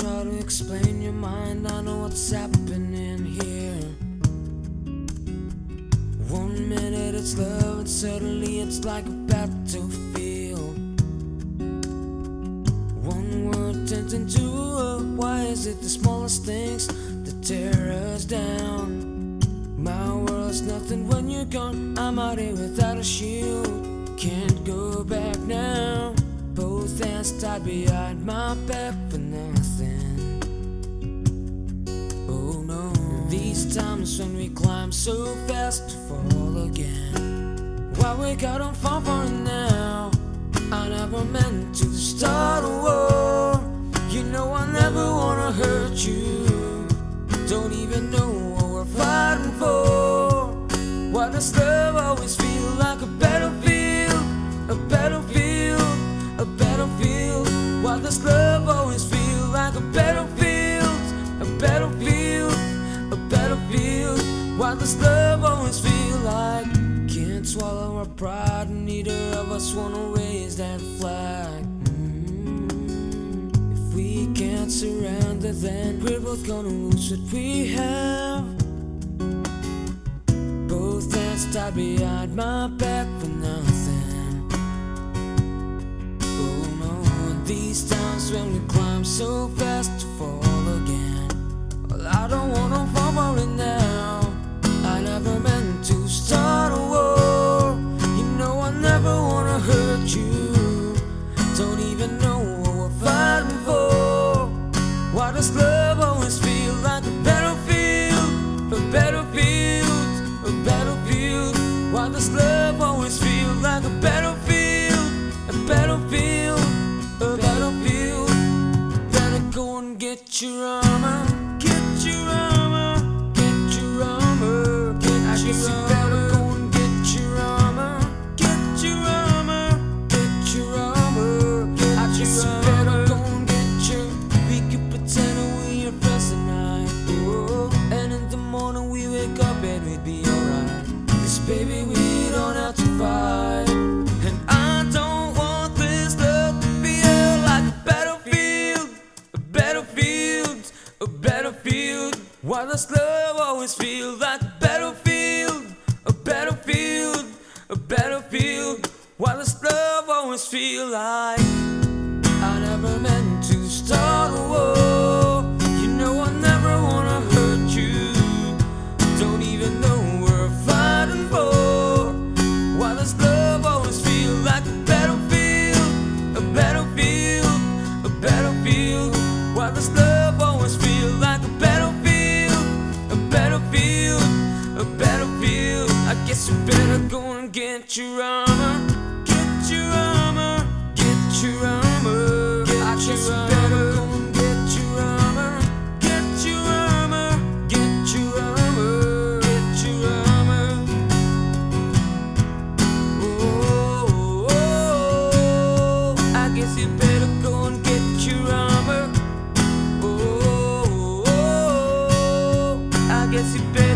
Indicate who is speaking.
Speaker 1: hard to explain your mind. I know what's happening here. One minute it's love, and suddenly it's like a battlefield. One word turns into a why is it the smallest things that tear us down? My world's nothing when you're gone. I'm out here without a shield. Can't go back now. Both hands tied behind my back nothing. Oh no. These times when we climb so fast to fall again. Why we got on fall for now? I never meant to start a war. You know I never wanna hurt you. Don't even know what we're fighting for. Why does love always feel like a battlefield? A battlefield, Why does love always feel like can't swallow our pride? and Neither of us wanna raise that flag. Mm. If we can't surrender, then we're both gonna lose what we have. Both hands tied behind my back for nothing. Oh no, these times when we climb so fast to fall again. Well, I don't wanna fall it now. Does love always feel like a battlefield? A battlefield, a battlefield. Why does love always feel like a battlefield? A battlefield, a battlefield. Better go and get your armor, and I don't want this love to feel like a battlefield, a battlefield, a battlefield. Why does love always feel like a battlefield, a battlefield, a battlefield? Why does love always feel like I never meant get your armor. Get your armor, get your armor. I guess you better go and get your armor. Get your armor, get your armor, get your armor. Oh, oh, oh, I guess you better go and get your armor. Oh, oh, oh, I guess you better.